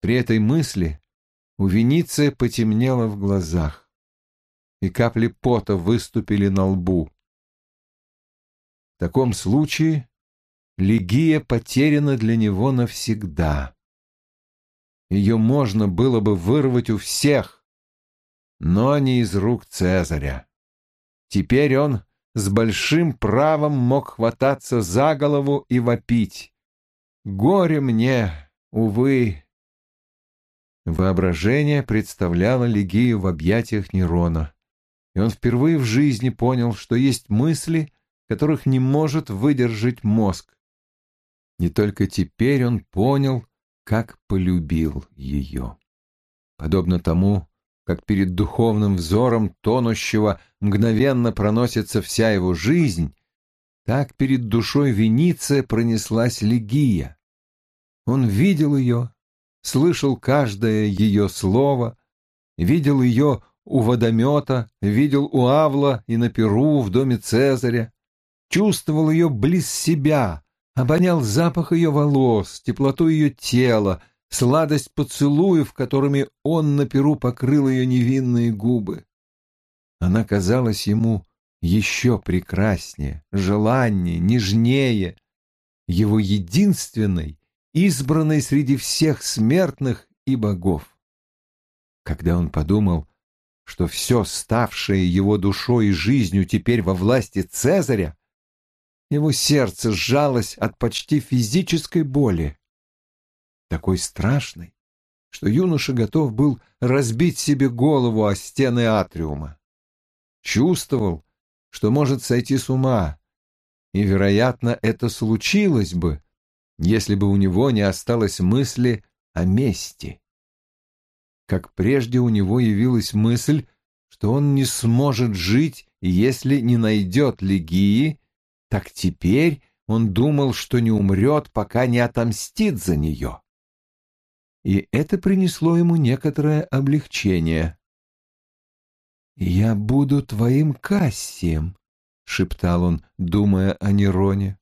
При этой мысли у Вениция потемнело в глазах, и капли пота выступили на лбу. В таком случае Лигия потеряна для него навсегда. Ее можно было бы вырвать у всех, но не из рук Цезаря. Теперь он с большим правом мог хвататься за голову и вопить. «Горе мне, увы!» Воображение представляло Лигию в объятиях Нерона, и он впервые в жизни понял, что есть мысли, которых не может выдержать мозг. Не только теперь он понял, как полюбил ее. Подобно тому, как перед духовным взором тонущего мгновенно проносится вся его жизнь, так перед душой Вениция пронеслась Легия. Он видел ее, слышал каждое ее слово, видел ее у водомета, видел у Авла и на Перу в доме Цезаря, чувствовал ее близ себя, обонял запах ее волос, теплоту ее тела, сладость поцелуев, которыми он на перу покрыл ее невинные губы. Она казалась ему еще прекраснее, желаннее, нежнее, его единственной, избранной среди всех смертных и богов. Когда он подумал, что все ставшее его душой и жизнью теперь во власти Цезаря, его сердце сжалось от почти физической боли такой страшный, что юноша готов был разбить себе голову о стены атриума. Чувствовал, что может сойти с ума, и, вероятно, это случилось бы, если бы у него не осталось мысли о мести. Как прежде у него явилась мысль, что он не сможет жить, если не найдет Легии, так теперь он думал, что не умрет, пока не отомстит за нее и это принесло ему некоторое облегчение. «Я буду твоим Кассием», — шептал он, думая о Нероне.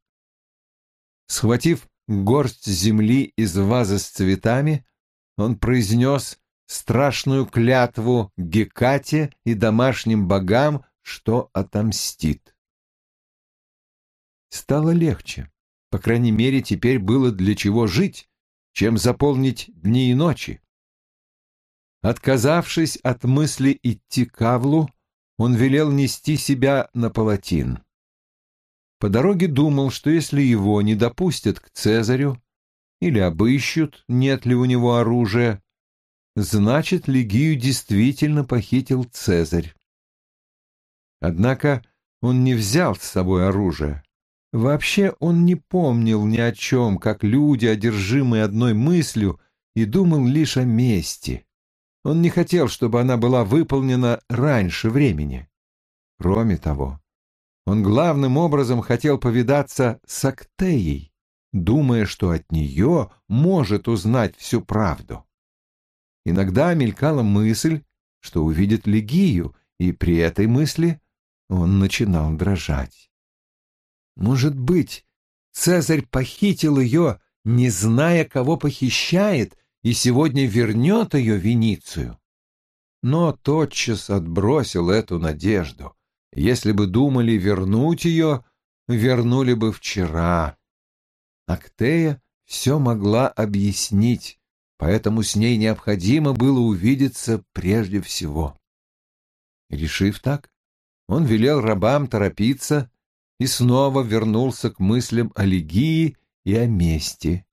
Схватив горсть земли из вазы с цветами, он произнес страшную клятву Гекате и домашним богам, что отомстит. Стало легче. По крайней мере, теперь было для чего жить, чем заполнить дни и ночи. Отказавшись от мысли идти к Авлу, он велел нести себя на палатин. По дороге думал, что если его не допустят к Цезарю или обыщут, нет ли у него оружия, значит, Легию действительно похитил Цезарь. Однако он не взял с собой оружие. Вообще он не помнил ни о чем, как люди, одержимые одной мыслью, и думал лишь о мести. Он не хотел, чтобы она была выполнена раньше времени. Кроме того, он главным образом хотел повидаться с Актеей, думая, что от нее может узнать всю правду. Иногда мелькала мысль, что увидит Легию, и при этой мысли он начинал дрожать. Может быть, Цезарь похитил ее, не зная, кого похищает, и сегодня вернет ее Веницию? Но тотчас отбросил эту надежду. Если бы думали вернуть ее, вернули бы вчера. Актея все могла объяснить, поэтому с ней необходимо было увидеться прежде всего. Решив так, он велел рабам торопиться и снова вернулся к мыслям о Лигии и о мести.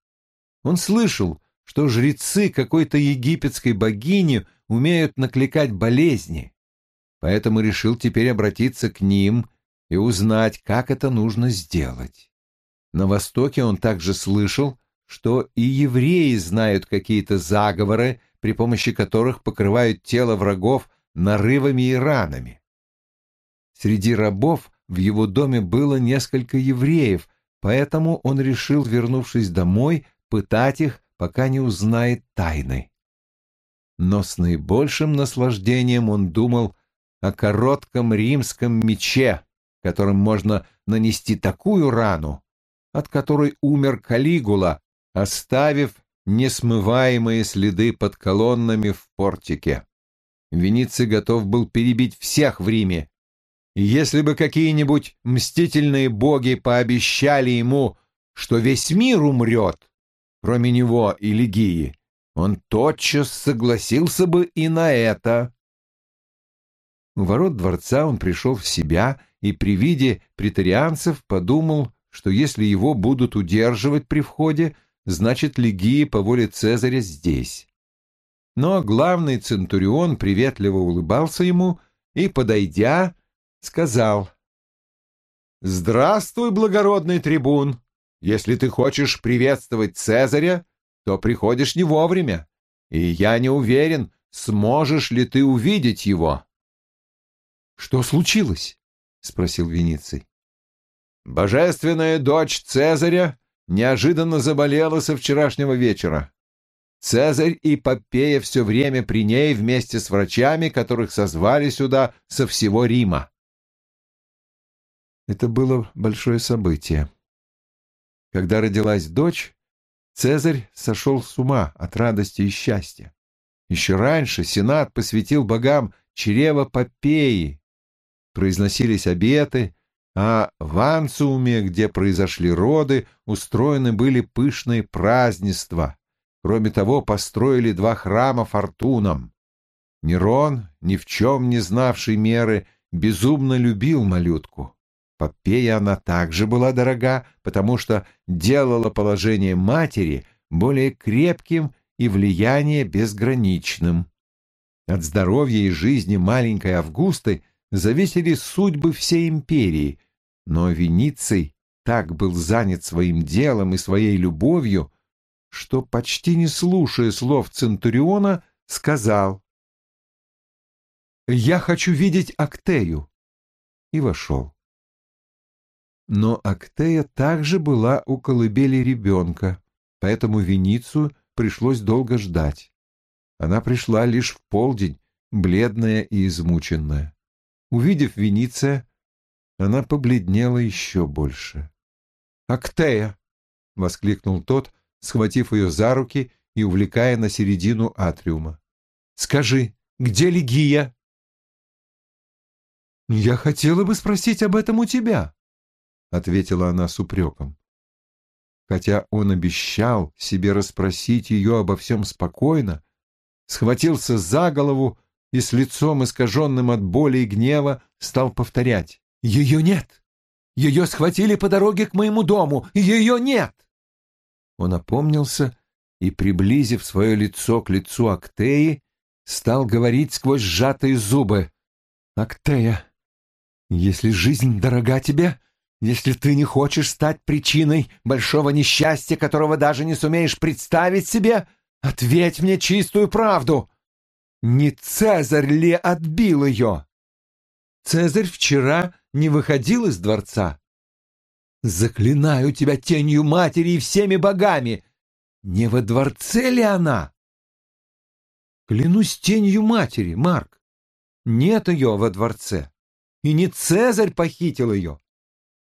Он слышал, что жрецы какой-то египетской богини умеют накликать болезни, поэтому решил теперь обратиться к ним и узнать, как это нужно сделать. На Востоке он также слышал, что и евреи знают какие-то заговоры, при помощи которых покрывают тело врагов нарывами и ранами. Среди рабов в его доме было несколько евреев, поэтому он решил, вернувшись домой, пытать их, пока не узнает тайны. Но с наибольшим наслаждением он думал о коротком римском мече, которым можно нанести такую рану, от которой умер Калигула, оставив несмываемые следы под колоннами в портике. Вениций готов был перебить всех в Риме. Если бы какие-нибудь мстительные боги пообещали ему, что весь мир умрет, кроме него и Легии, он тотчас согласился бы и на это. У ворот дворца он пришел в себя и при виде претарианцев подумал, что если его будут удерживать при входе, значит, Легия по воле Цезаря здесь. Но главный центурион приветливо улыбался ему и, подойдя, сказал «Здравствуй, благородный трибун! Если ты хочешь приветствовать Цезаря, то приходишь не вовремя, и я не уверен, сможешь ли ты увидеть его». «Что случилось?» — спросил Вениций. «Божественная дочь Цезаря неожиданно заболела со вчерашнего вечера. Цезарь и Попея все время при ней вместе с врачами, которых созвали сюда со всего Рима. Это было большое событие. Когда родилась дочь, Цезарь сошел с ума от радости и счастья. Еще раньше Сенат посвятил богам чрево Попеи. Произносились обеты, а в Анциуме, где произошли роды, устроены были пышные празднества. Кроме того, построили два храма фортунам. Нерон, ни в чем не знавший меры, безумно любил малютку. Попея она также была дорога, потому что делала положение матери более крепким и влияние безграничным. От здоровья и жизни маленькой Августы зависели судьбы всей империи, но Вениций так был занят своим делом и своей любовью, что, почти не слушая слов Центуриона, сказал «Я хочу видеть Актею» и вошел. Но Актея также была у колыбели ребенка, поэтому Веницию пришлось долго ждать. Она пришла лишь в полдень, бледная и измученная. Увидев Вениция, она побледнела еще больше. «Актея!» — воскликнул тот, схватив ее за руки и увлекая на середину атриума. «Скажи, где Легия?» «Я хотела бы спросить об этом у тебя», — ответила она с упреком. Хотя он обещал себе расспросить ее обо всем спокойно, схватился за голову и с лицом, искаженным от боли и гнева, стал повторять. «Ее нет! Ее схватили по дороге к моему дому! Ее нет!» Он опомнился и, приблизив свое лицо к лицу Актеи, стал говорить сквозь сжатые зубы. «Актея, если жизнь дорога тебе, если ты не хочешь стать причиной большого несчастья, которого даже не сумеешь представить себе, ответь мне чистую правду. Не Цезарь ли отбил ее? Цезарь вчера не выходил из дворца. Заклинаю тебя тенью матери и всеми богами. Не во дворце ли она? Клянусь тенью матери, Марк. Нет ее во дворце. И не Цезарь похитил ее.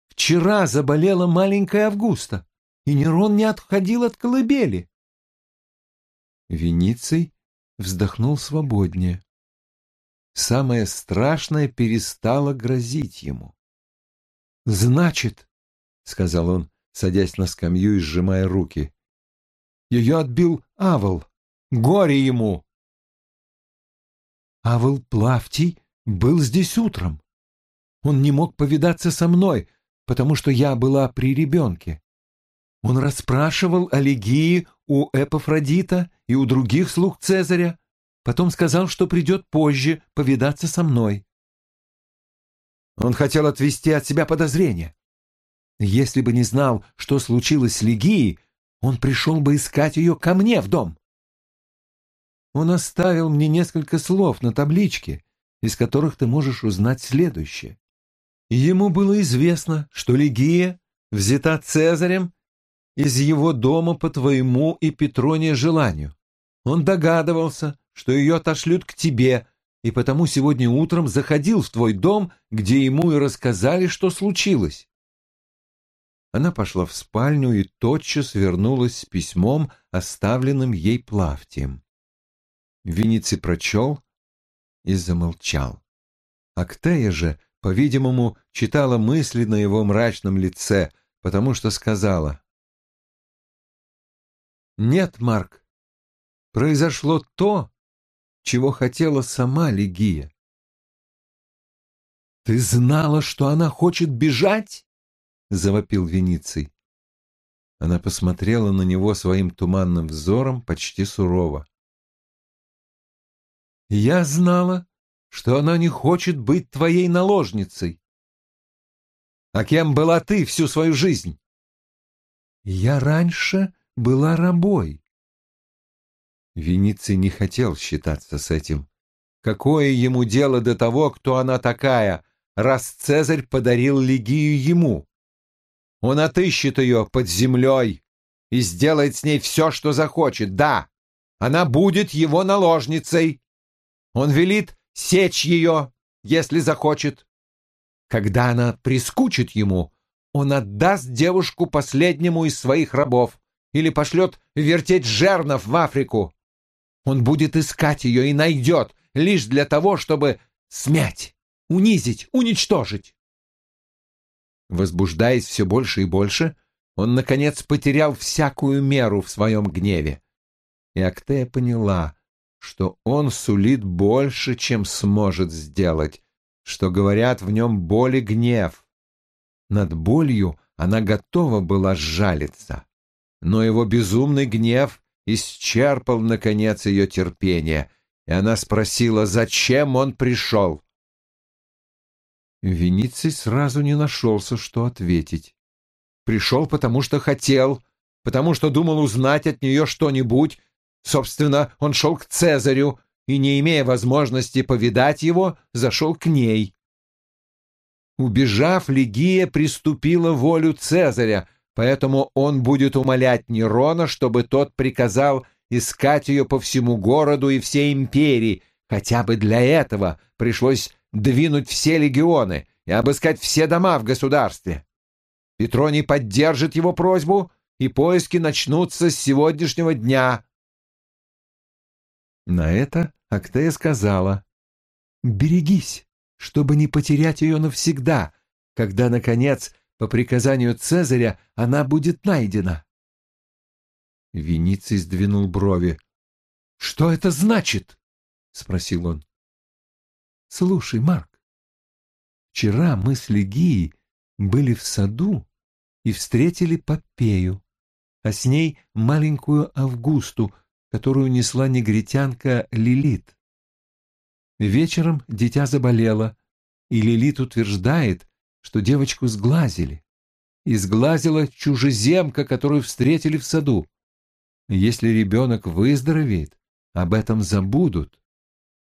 Вчера заболела маленькая Августа, и Нерон не отходил от колыбели. Вениций вздохнул свободнее. Самое страшное перестало грозить ему. «Значит, — сказал он, садясь на скамью и сжимая руки, — ее отбил Авл. Горе ему!» Авл Плавтий был здесь утром. Он не мог повидаться со мной, потому что я была при ребенке. Он расспрашивал о Легии у Эпофродита и у других слуг Цезаря, потом сказал, что придет позже повидаться со мной. Он хотел отвести от себя подозрения. Если бы не знал, что случилось с Легией, он пришел бы искать ее ко мне в дом. Он оставил мне несколько слов на табличке, из которых ты можешь узнать следующее. Ему было известно, что Легия взята Цезарем из его дома по твоему и Петроне желанию. Он догадывался, что ее отошлют к тебе, и потому сегодня утром заходил в твой дом, где ему и рассказали, что случилось. она пошла в спальню и тотчас вернулась с письмом, оставленным ей Плавтием. Вениций прочел и замолчал. Актея же, по-видимому, читала мысли на его мрачном лице, потому что сказала. «Нет, Марк, произошло то, чего хотела сама Легия. «Ты знала, что она хочет бежать?» — завопил Вениций. Она посмотрела на него своим туманным взором почти сурово. «Я знала, что она не хочет быть твоей наложницей. А кем была ты всю свою жизнь?» «Я раньше была рабой». Вениций не хотел считаться с этим. Какое ему дело до того, кто она такая, раз Цезарь подарил Легию ему. Он отыщет ее под землей и сделает с ней все, что захочет. Да, она будет его наложницей. Он велит сечь ее, если захочет. Когда она прискучит ему, он отдаст девушку последнему из своих рабов или пошлет вертеть жернов в Африку. Он будет искать ее и найдет, лишь для того, чтобы смять унизить, уничтожить. Возбуждаясь все больше и больше, он, наконец, потерял всякую меру в своем гневе. И Актея поняла, что он сулит больше, чем сможет сделать, что говорят в нем боль и гнев. Над болью она готова была сжалиться, но его безумный гнев исчерпал, наконец, ее терпение, и она спросила, зачем он пришел. Вениций сразу не нашелся, что ответить. Пришел, потому что хотел, потому что думал узнать от нее что-нибудь. Собственно, он шел к Цезарю и, не имея возможности повидать его, зашел к ней. Убежав, Легия приступила волю Цезаря, поэтому он будет умолять Нерона, чтобы тот приказал искать ее по всему городу и всей империи, хотя бы для этого пришлось двинуть все легионы и обыскать все дома в государстве. Петроний поддержит его просьбу, и поиски начнутся с сегодняшнего дня. На это Актея сказала, «Берегись, чтобы не потерять ее навсегда, когда, наконец, по приказанию Цезаря она будет найдена». Вениций сдвинул брови. «Что это значит?» — спросил он. Слушай, Марк, вчера мы с Легией были в саду и встретили Попею, а с ней маленькую Августу, которую несла негритянка Лилит. Вечером дитя заболело, и Лилит утверждает, что девочку сглазили. И сглазила чужеземка, которую встретили в саду. Если ребенок выздоровеет, об этом забудут.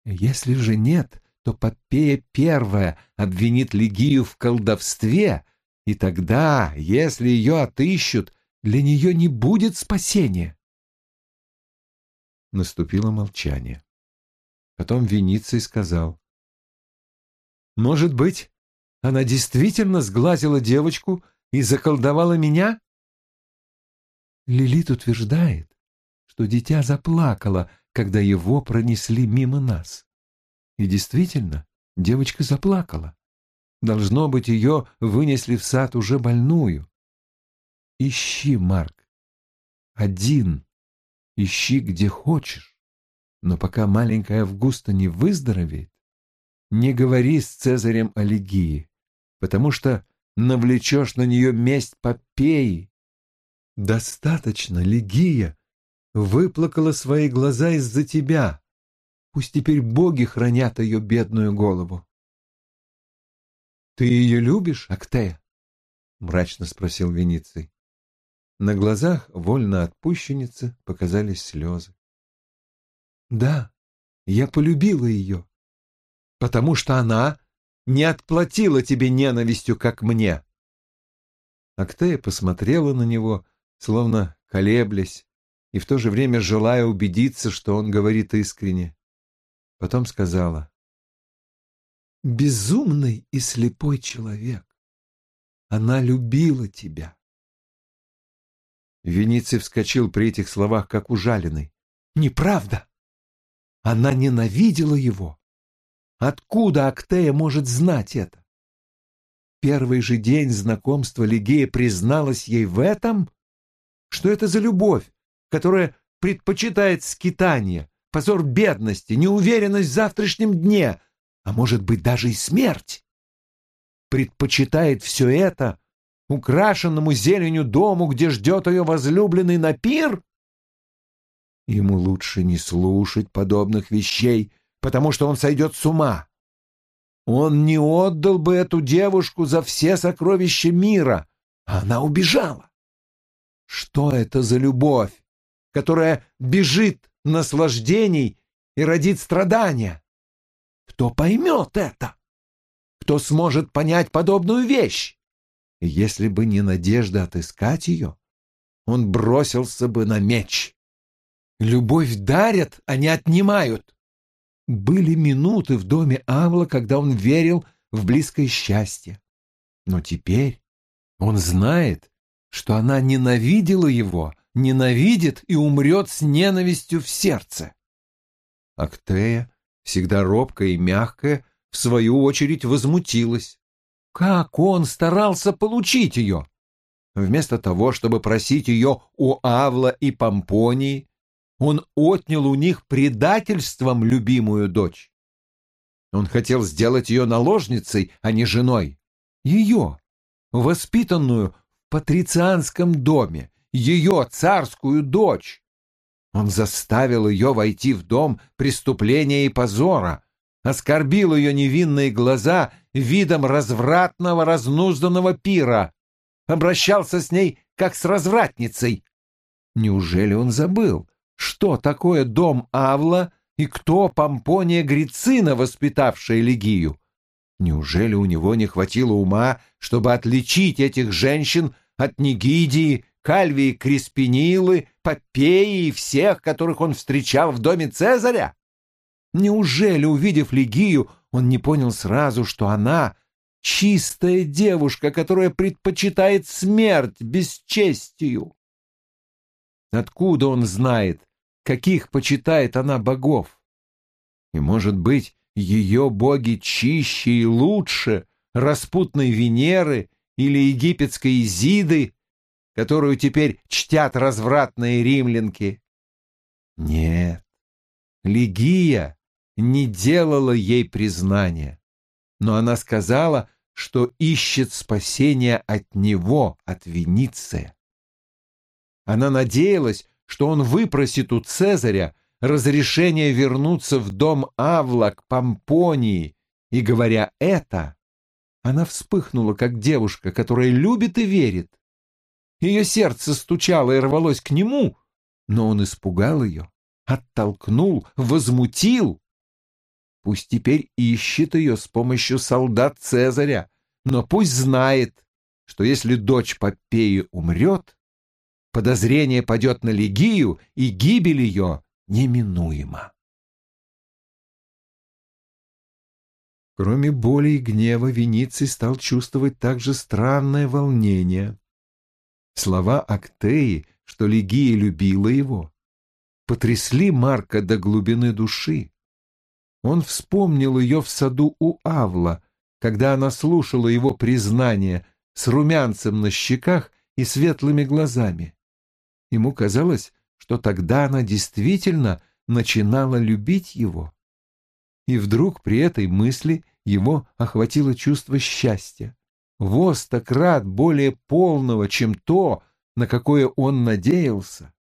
Если же нет, то Попея первая обвинит Легию в колдовстве, и тогда, если ее отыщут, для нее не будет спасения. Наступило молчание. Потом Вениций сказал. «Может быть, она действительно сглазила девочку и заколдовала меня?» Лилит утверждает, что дитя заплакало, когда его пронесли мимо нас. И действительно, девочка заплакала. Должно быть, ее вынесли в сад уже больную. Ищи, Марк. Один. Ищи, где хочешь. Но пока маленькая Августа не выздоровеет, не говори с Цезарем о Легии, потому что навлечешь на нее месть Попеи. Достаточно, Легия выплакала свои глаза из-за тебя. Пусть теперь боги хранят ее бедную голову. — Ты ее любишь, Актея? — мрачно спросил Вениций. На глазах вольно отпущенницы показались слезы. — Да, я полюбила ее, потому что она не отплатила тебе ненавистью, как мне. Актея посмотрела на него, словно колеблясь, и в то же время желая убедиться, что он говорит искренне. Потом сказала. «Безумный и слепой человек. Она любила тебя. Вениций вскочил при этих словах, как ужаленный. «Неправда! Она ненавидела его! Откуда Актея может знать это? Первый же день знакомства Лигея призналась ей в этом? Что это за любовь, которая предпочитает скитание, позор бедности, неуверенность в завтрашнем дне, а может быть даже и смерть? Предпочитает все это украшенному зеленью дому, где ждет ее возлюбленный на пир? Ему лучше не слушать подобных вещей, потому что он сойдет с ума. Он не отдал бы эту девушку за все сокровища мира, а она убежала. Что это за любовь, которая бежит наслаждений и родит страдания? Кто поймет это? Кто сможет понять подобную вещь? если бы не надежда отыскать ее, он бросился бы на меч. Любовь дарят, а не отнимают. Были минуты в доме Авла, когда он верил в близкое счастье. Но теперь он знает, что она ненавидела его, ненавидит и умрет с ненавистью в сердце. Актея, всегда робкая и мягкая, в свою очередь возмутилась. Как он старался получить ее! Вместо того, чтобы просить ее у Авла и Помпонии, он отнял у них предательством любимую дочь. Он хотел сделать ее наложницей, а не женой. Ее, воспитанную в патрицианском доме, ее царскую дочь. Он заставил ее войти в дом преступления и позора, оскорбил ее невинные глаза видом развратного разнузданного пира, обращался с ней как с развратницей. Неужели он забыл, что такое дом Авла и кто Помпония Грицина, воспитавшая Легию? Неужели у него не хватило ума, чтобы отличить этих женщин от Нигидии, Кальвии Криспинилы, Попеи и всех, которых он встречал в доме Цезаря? Неужели, увидев Легию, он не понял сразу, что она — чистая девушка, которая предпочитает смерть бесчестию? Откуда он знает, каких почитает она богов? И, может быть, ее боги чище и лучше распутной Венеры или египетской Изиды, которую теперь чтят развратные римлянки? Нет, Легия не делала ей признания, но она сказала, что ищет спасения от него, от Вениция. Она надеялась, что он выпросит у Цезаря разрешение вернуться в дом Авла к Помпонии, и, говоря это, она вспыхнула, как девушка, которая любит и верит. Ее сердце стучало и рвалось к нему, но он испугал ее, оттолкнул, возмутил. Пусть теперь ищет ее с помощью солдат Цезаря, но пусть знает, что если дочь Попеи умрет, подозрение падет на Легию, и гибель ее неминуема. Кроме боли и гнева, Вениций стал чувствовать также странное волнение. Слова Актеи, что Легия любила его, потрясли Марка до глубины души. Он вспомнил ее в саду у Авла, когда она слушала его признание с румянцем на щеках и светлыми глазами. Ему казалось, что тогда она действительно начинала любить его. И вдруг при этой мысли его охватило чувство счастья, во стократ более полного, чем то, на какое он надеялся.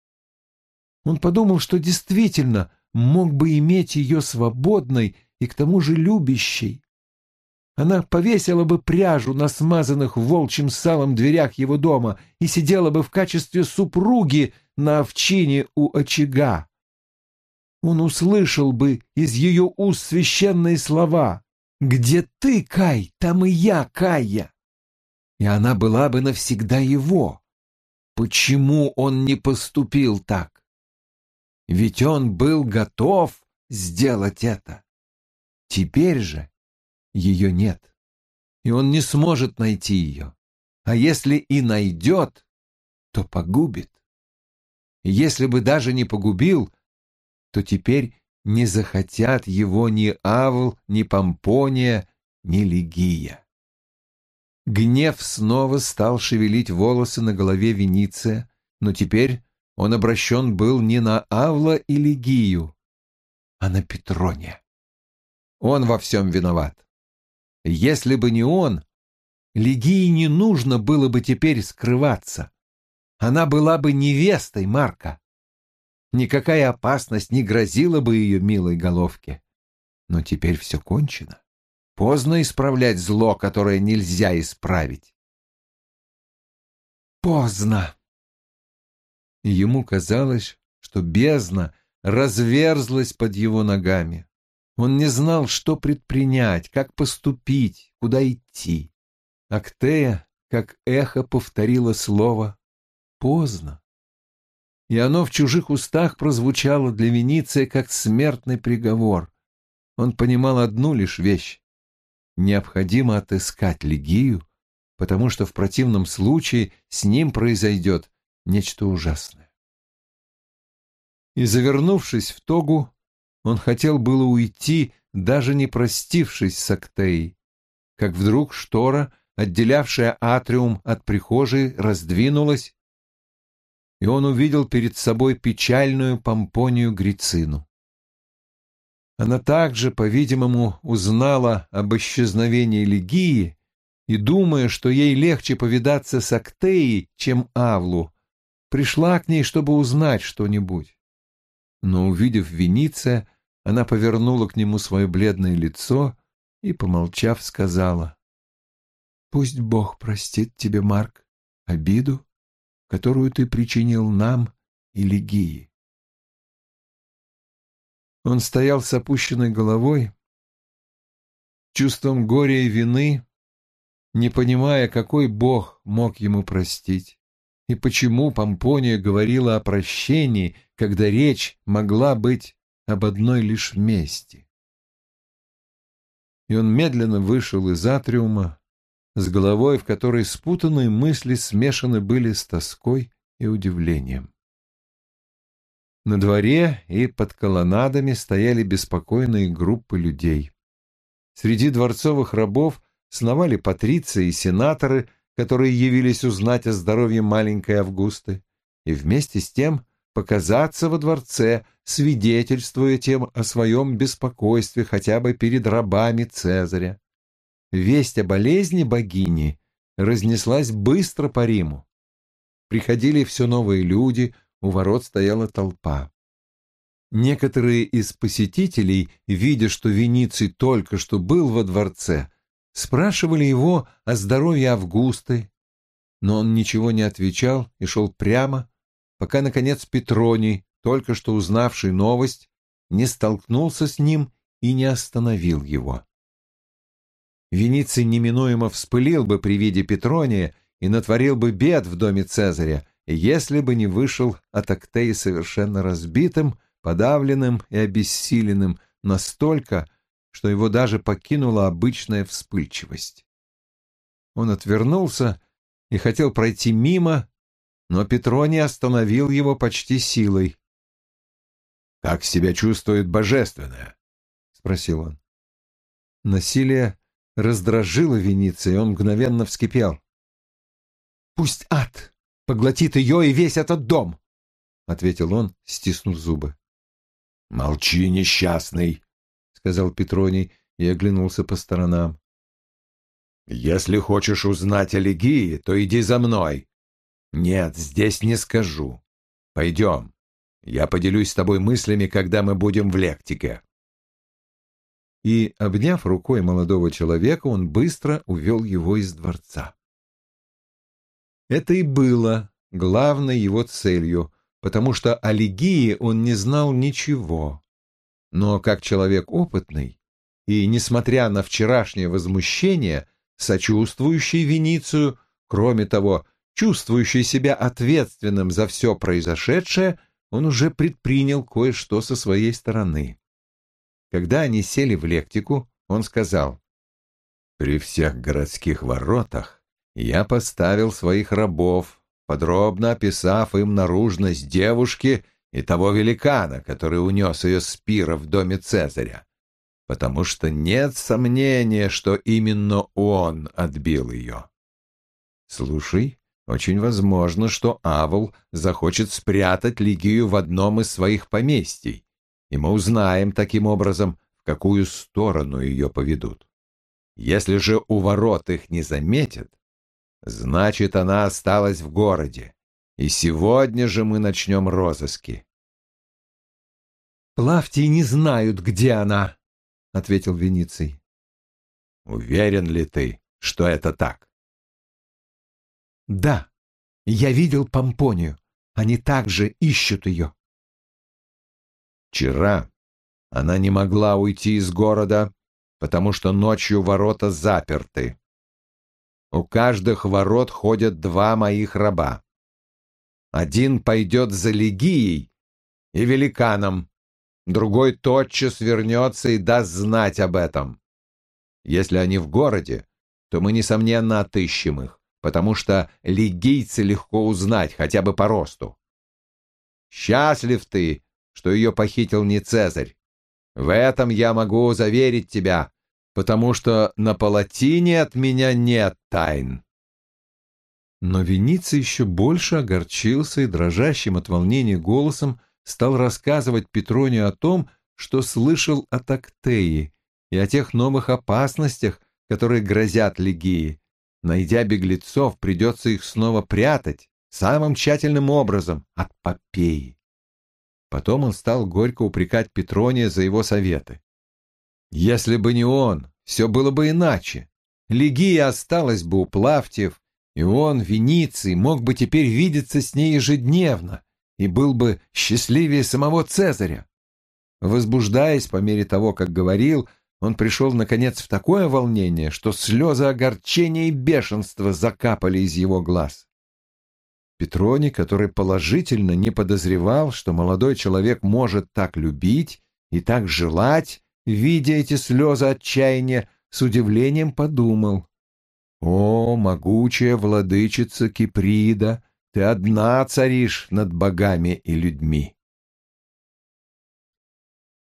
Он подумал, что действительно мог бы иметь ее свободной и к тому же любящей. Она повесила бы пряжу на смазанных волчьим салом дверях его дома и сидела бы в качестве супруги на овчине у очага. Он услышал бы из ее уст священные слова «Где ты, Кай, там и я, Кая!» И она была бы навсегда его. Почему он не поступил так? Ведь он был готов сделать это. Теперь же ее нет, и он не сможет найти ее. А если и найдет, то погубит. И если бы даже не погубил, то теперь не захотят его ни Авл, ни Помпония, ни Лигия. Гнев снова стал шевелить волосы на голове Вениция, но теперь он обращен был не на Авла и Лигию, а на Петрония. Он во всем виноват. Если бы не он, Лигии не нужно было бы теперь скрываться. Она была бы невестой Марка. Никакая опасность не грозила бы ее милой головке. Но теперь все кончено. Поздно исправлять зло, которое нельзя исправить. Поздно. Ему казалось, что бездна разверзлась под его ногами. Он не знал, что предпринять, как поступить, куда идти. Актея, как эхо, повторила слово «поздно» и оно в чужих устах прозвучало для Вениция как смертный приговор. Он понимал одну лишь вещь. Необходимо отыскать Легию, потому что в противном случае с ним произойдет нечто ужасное. И, завернувшись в тогу, он хотел было уйти, даже не простившись с Актеей, как вдруг штора, отделявшая атриум от прихожей, раздвинулась, и он увидел перед собой печальную помпонию Грицину. Она также, по-видимому, узнала об исчезновении Легии и, думая, что ей легче повидаться с Актеей, чем Авлу, пришла к ней, чтобы узнать что-нибудь. Но, увидев Вениция, она повернула к нему свое бледное лицо и, помолчав, сказала, «Пусть Бог простит тебе, Марк, обиду, которую ты причинил нам и Легии. Он стоял с опущенной головой, чувством горя и вины, не понимая, какой Бог мог ему простить, и почему Помпония говорила о прощении, когда речь могла быть об одной лишь мести. И он медленно вышел из атриума, с головой, в которой спутанные мысли смешаны были с тоской и удивлением. На дворе и под колоннадами стояли беспокойные группы людей. Среди дворцовых рабов сновали патриции и сенаторы, которые явились узнать о здоровье маленькой Августы, и вместе с тем показаться во дворце, свидетельствуя тем о своем беспокойстве хотя бы перед рабами Цезаря. Весть о болезни богини разнеслась быстро по Риму. Приходили все новые люди, у ворот стояла толпа. Некоторые из посетителей, видя, что Вениций только что был во дворце, спрашивали его о здоровье Августы, но он ничего не отвечал и шел прямо, пока, наконец, Петроний, только что узнавший новость, не столкнулся с ним и не остановил его. Вениций неминуемо вспылил бы при виде Петрония и натворил бы бед в доме Цезаря, если бы не вышел от Актеи совершенно разбитым, подавленным и обессиленным настолько, что его даже покинула обычная вспыльчивость. Он отвернулся и хотел пройти мимо, но Петроний остановил его почти силой. «Как себя чувствует божественное?» — спросил он. Насилие раздражило Вениция, и он мгновенно вскипел. «Пусть ад поглотит ее и весь этот дом!» — ответил он, стиснув зубы. «Молчи, несчастный!» — сказал Петроний и оглянулся по сторонам. «Если хочешь узнать о Легии, то иди за мной. Нет, здесь не скажу. Пойдем. Я поделюсь с тобой мыслями, когда мы будем в Лектике» и, обняв рукой молодого человека, он быстро увел его из дворца. Это и было главной его целью, потому что о Лигии он не знал ничего. Но как человек опытный и, несмотря на вчерашнее возмущение, сочувствующий Веницию, кроме того, чувствующий себя ответственным за все произошедшее, он уже предпринял кое-что со своей стороны. Когда они сели в лектику, он сказал, «При всех городских воротах я поставил своих рабов, подробно описав им наружность девушки и того великана, который унес ее с в доме Цезаря, потому что нет сомнения, что именно он отбил ее. Слушай, очень возможно, что Авл захочет спрятать Лигию в одном из своих поместий, и мы узнаем таким образом, в какую сторону ее поведут. Если же у ворот их не заметят, значит, она осталась в городе, и сегодня же мы начнем розыски. «Плавтии не знают, где она», — ответил Вениций. «Уверен ли ты, что это так?» «Да, я видел Помпонию. Они также ищут ее». «Вчера она не могла уйти из города, потому что ночью ворота заперты. У каждых ворот ходят два моих раба. Один пойдет за Легией и великаном, другой тотчас вернется и даст знать об этом. Если они в городе, то мы, несомненно, отыщем их, потому что лигийцы легко узнать, хотя бы по росту. Счастлив ты, что ее похитил не Цезарь, в этом я могу заверить тебя, потому что на палатине от меня нет тайн. Но Вениций еще больше огорчился и дрожащим от волнения голосом стал рассказывать Петронию о том, что слышал от Актеи и о тех новых опасностях, которые грозят Легии. Найдя беглецов, придется их снова прятать самым тщательным образом от Попеи. Потом он стал горько упрекать Петрония за его советы. Если бы не он, все было бы иначе. Легия осталась бы у Плавтиев, и он, Вениций, мог бы теперь видеться с ней ежедневно и был бы счастливее самого Цезаря. Возбуждаясь по мере того, как говорил, он пришел, наконец, в такое волнение, что слезы огорчения и бешенства закапали из его глаз. Петрони, который положительно не подозревал, что молодой человек может так любить и так желать, видя эти слезы отчаяния, с удивлением подумал. «О, могучая владычица Киприда, ты одна царишь над богами и людьми!»